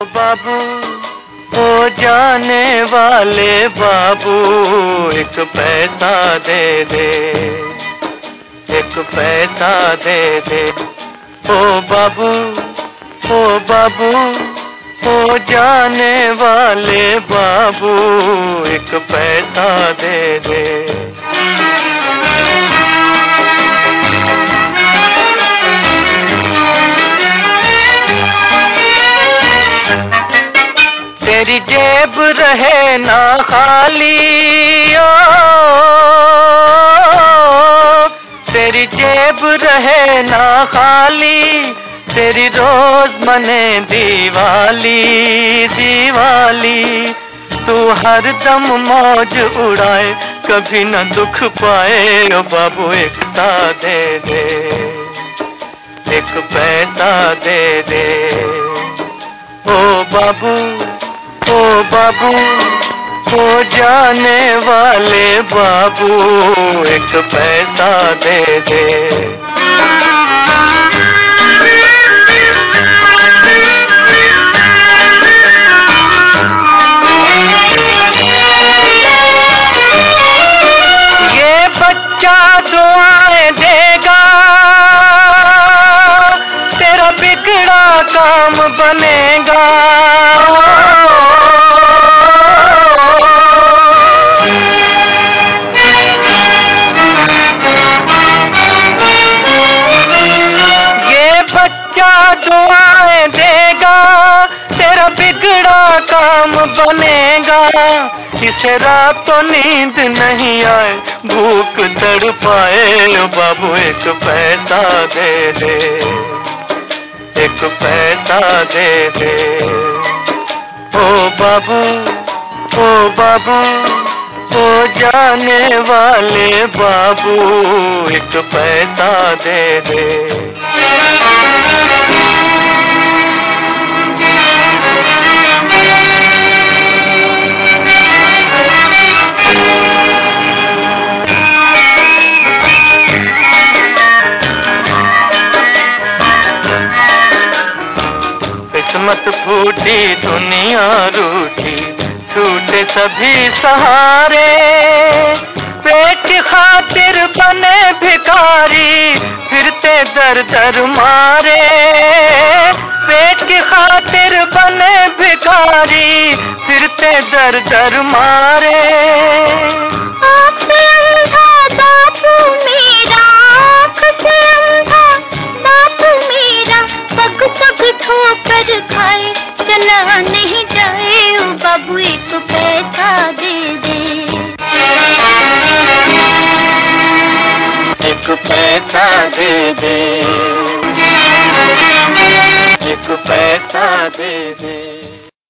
बाबू ओ जाने वाले बाबू, एक पैसा दे दे, एक पैसा दे दे। ओ बाबू ओ बाबू ओ जाने वाले बाबू, एक पैसा दे दे। तेरी जेब रहे ना खाली, ओ। तेरी जेब रहे ना खाली, तेरी रोज मने दीवाली दीवाली। तू हर दम मौज उड़ाए, कभी ना दुख पाए, ओ बाबू, एक सा दे दे। एक पैसा दे दे। ओ बाबू बाबू ओ जाने वाले बाबू एक पैसा दे दे। बनेगा। बनेगा। इसे रात तो नींद नहीं आए। भूख तड़ पाए बाबू एक पैसा दे दे। एक पैसा दे दे। ओ बाबू ओ बाबू, ओ जाने वाले बाबू, एक पैसा दे दे। किस्मत फूटी दुनिया रूठी, छूटे सभी सहारे। पेट खातिर बने भिखारी, फिरते दर दर मारे। पेट की खातिर बने भिखारी, फिरते दर दर मारे। ठोकर खाए, चला नहीं जाए, ओ बाबू एक पैसा दे दे। एक पैसा दे दे। एक पैसा दे दे।